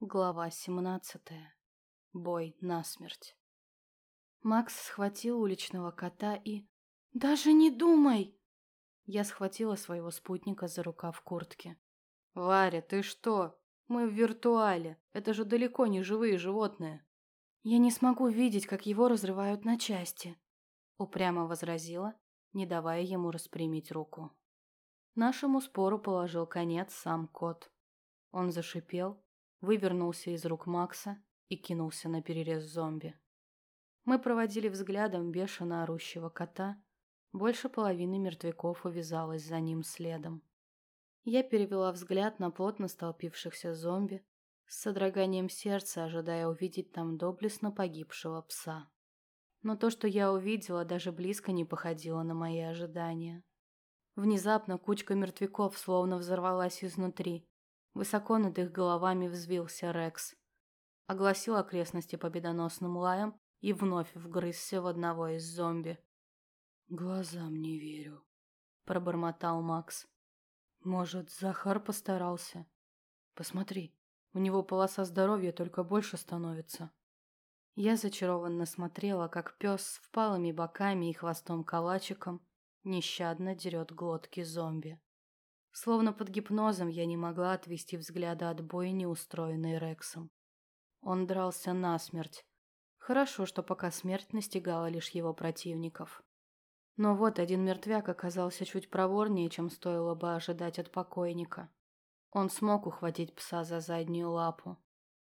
Глава 17. Бой насмерть. Макс схватил уличного кота и... «Даже не думай!» Я схватила своего спутника за рукав куртки. «Варя, ты что? Мы в виртуале. Это же далеко не живые животные». «Я не смогу видеть, как его разрывают на части», — упрямо возразила, не давая ему распрямить руку. Нашему спору положил конец сам кот. Он зашипел, вывернулся из рук Макса и кинулся на перерез зомби. Мы проводили взглядом бешено орущего кота. Больше половины мертвяков увязалось за ним следом. Я перевела взгляд на плотно столпившихся зомби, с содроганием сердца ожидая увидеть там доблестно погибшего пса. Но то, что я увидела, даже близко не походило на мои ожидания. Внезапно кучка мертвяков словно взорвалась изнутри, Высоко над их головами взвился Рекс. Огласил окрестности победоносным лаем и вновь вгрызся в одного из зомби. «Глазам не верю», — пробормотал Макс. «Может, Захар постарался? Посмотри, у него полоса здоровья только больше становится». Я зачарованно смотрела, как пес с впалыми боками и хвостом калачиком нещадно дерет глотки зомби. Словно под гипнозом я не могла отвести взгляда от бойни, устроенной Рексом. Он дрался насмерть. Хорошо, что пока смерть настигала лишь его противников. Но вот один мертвяк оказался чуть проворнее, чем стоило бы ожидать от покойника. Он смог ухватить пса за заднюю лапу.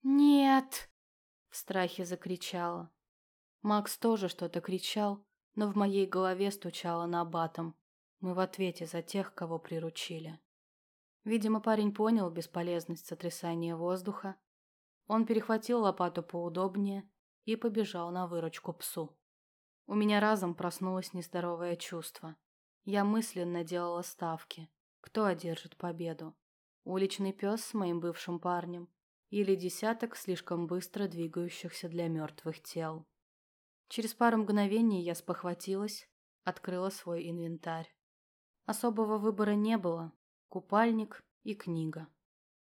«Нет!» — в страхе закричала. Макс тоже что-то кричал, но в моей голове стучало на батом. Мы в ответе за тех, кого приручили. Видимо, парень понял бесполезность сотрясания воздуха. Он перехватил лопату поудобнее и побежал на выручку псу. У меня разом проснулось нездоровое чувство. Я мысленно делала ставки. Кто одержит победу? Уличный пес с моим бывшим парнем или десяток слишком быстро двигающихся для мертвых тел? Через пару мгновений я спохватилась, открыла свой инвентарь. Особого выбора не было. Купальник и книга.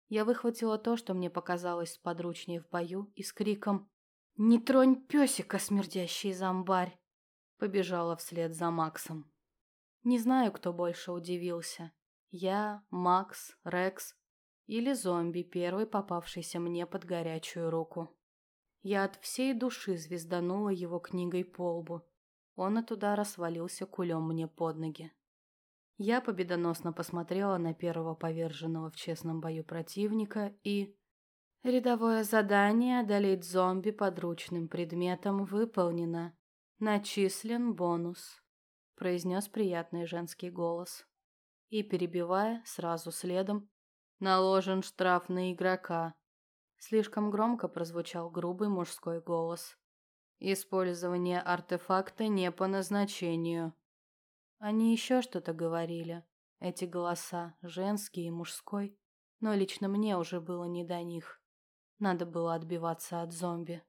Я выхватила то, что мне показалось подручнее в бою, и с криком «Не тронь песика, смердящий зомбарь!» побежала вслед за Максом. Не знаю, кто больше удивился. Я, Макс, Рекс или зомби, первый попавшийся мне под горячую руку. Я от всей души звезданула его книгой по лбу. Он от удара свалился кулем мне под ноги. Я победоносно посмотрела на первого поверженного в честном бою противника и... Рядовое задание одолеть зомби подручным предметом выполнено. Начислен бонус, произнес приятный женский голос. И, перебивая, сразу следом, наложен штраф на игрока. Слишком громко прозвучал грубый мужской голос. Использование артефакта не по назначению. Они еще что-то говорили. Эти голоса, женский и мужской. Но лично мне уже было не до них. Надо было отбиваться от зомби.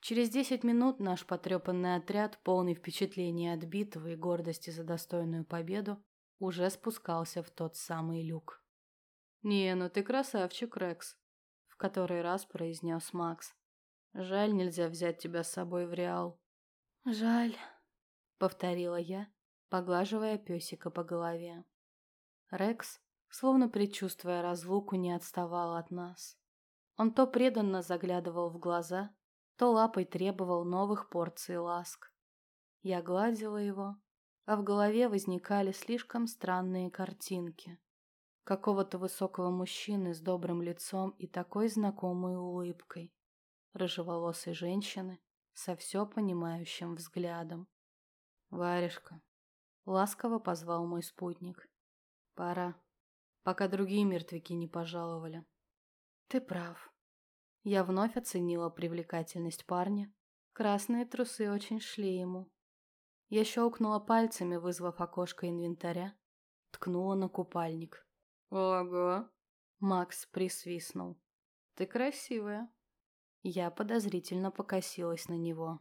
Через десять минут наш потрепанный отряд, полный впечатления от битвы и гордости за достойную победу, уже спускался в тот самый люк. «Не, ну ты красавчик, Рекс», — в который раз произнес Макс. «Жаль, нельзя взять тебя с собой в Реал». «Жаль», — повторила я, поглаживая песика по голове. Рекс, словно предчувствуя разлуку, не отставал от нас. Он то преданно заглядывал в глаза, то лапой требовал новых порций ласк. Я гладила его, а в голове возникали слишком странные картинки. Какого-то высокого мужчины с добрым лицом и такой знакомой улыбкой. Рыжеволосой женщины со все понимающим взглядом. «Варежка, Ласково позвал мой спутник. Пора, пока другие мертвяки не пожаловали. Ты прав. Я вновь оценила привлекательность парня. Красные трусы очень шли ему. Я щелкнула пальцами, вызвав окошко инвентаря. Ткнула на купальник. «Ого!» Макс присвистнул. «Ты красивая». Я подозрительно покосилась на него.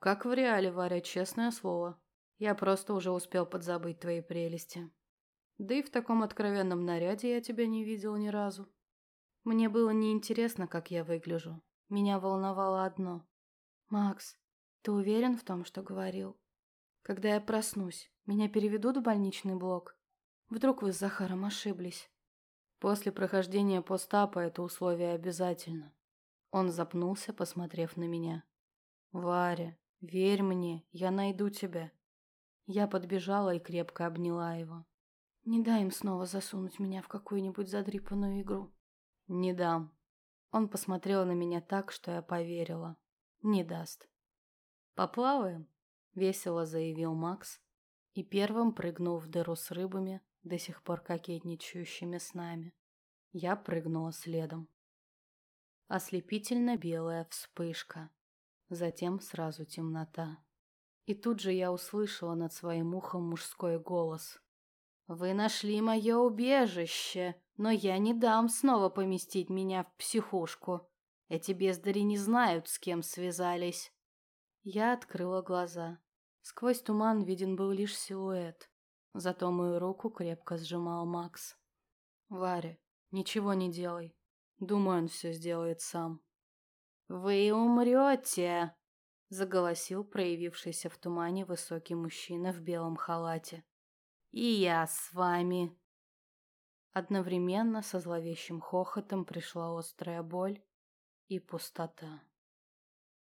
«Как в реале, Варя, честное слово. Я просто уже успел подзабыть твои прелести. Да и в таком откровенном наряде я тебя не видел ни разу. Мне было неинтересно, как я выгляжу. Меня волновало одно. «Макс, ты уверен в том, что говорил? Когда я проснусь, меня переведут в больничный блок? Вдруг вы с Захаром ошиблись?» После прохождения постапа это условие обязательно. Он запнулся, посмотрев на меня. «Варя, верь мне, я найду тебя». Я подбежала и крепко обняла его. «Не дай им снова засунуть меня в какую-нибудь задрипанную игру». «Не дам». Он посмотрел на меня так, что я поверила. «Не даст». «Поплаваем?» — весело заявил Макс и первым прыгнул в дыру с рыбами, до сих пор кокетничающими с нами. Я прыгнула следом. Ослепительно белая вспышка. Затем сразу темнота. И тут же я услышала над своим ухом мужской голос. «Вы нашли мое убежище, но я не дам снова поместить меня в психушку. Эти бездари не знают, с кем связались». Я открыла глаза. Сквозь туман виден был лишь силуэт. Зато мою руку крепко сжимал Макс. «Варя, ничего не делай. Думаю, он все сделает сам». «Вы умрете!» — заголосил проявившийся в тумане высокий мужчина в белом халате. «И я с вами!» Одновременно со зловещим хохотом пришла острая боль и пустота.